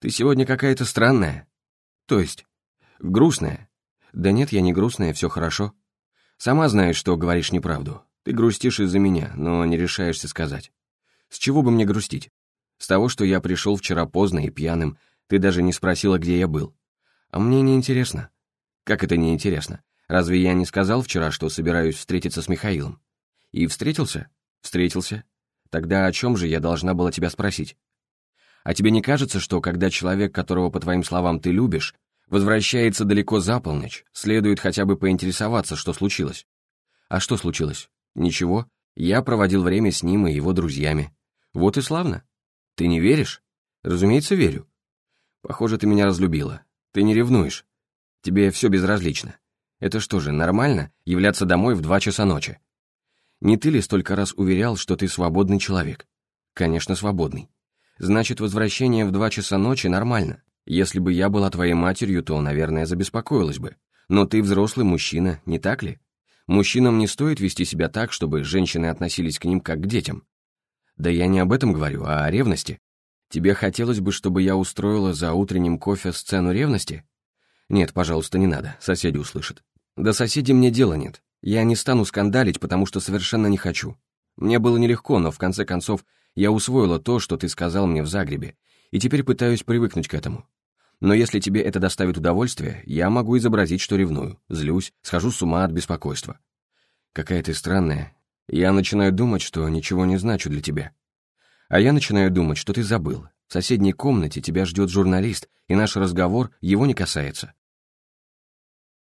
Ты сегодня какая-то странная. То есть, грустная. Да нет, я не грустная, все хорошо. Сама знаешь, что говоришь неправду. Ты грустишь из-за меня, но не решаешься сказать. С чего бы мне грустить? С того, что я пришел вчера поздно и пьяным, ты даже не спросила, где я был. А мне не интересно. Как это не интересно? Разве я не сказал вчера, что собираюсь встретиться с Михаилом? И встретился? Встретился. Тогда о чем же я должна была тебя спросить? А тебе не кажется, что когда человек, которого, по твоим словам, ты любишь, возвращается далеко за полночь, следует хотя бы поинтересоваться, что случилось? А что случилось? Ничего. Я проводил время с ним и его друзьями. Вот и славно. Ты не веришь? Разумеется, верю. Похоже, ты меня разлюбила. Ты не ревнуешь. Тебе все безразлично. Это что же, нормально, являться домой в два часа ночи? Не ты ли столько раз уверял, что ты свободный человек? Конечно, свободный. Значит, возвращение в два часа ночи нормально. Если бы я была твоей матерью, то, наверное, забеспокоилась бы. Но ты взрослый мужчина, не так ли? Мужчинам не стоит вести себя так, чтобы женщины относились к ним как к детям. Да я не об этом говорю, а о ревности. Тебе хотелось бы, чтобы я устроила за утренним кофе сцену ревности? Нет, пожалуйста, не надо, соседи услышат. Да соседи мне дела нет. Я не стану скандалить, потому что совершенно не хочу. Мне было нелегко, но в конце концов я усвоила то, что ты сказал мне в Загребе, и теперь пытаюсь привыкнуть к этому. Но если тебе это доставит удовольствие, я могу изобразить, что ревную, злюсь, схожу с ума от беспокойства. Какая ты странная. Я начинаю думать, что ничего не значу для тебя. А я начинаю думать, что ты забыл. В соседней комнате тебя ждет журналист, и наш разговор его не касается.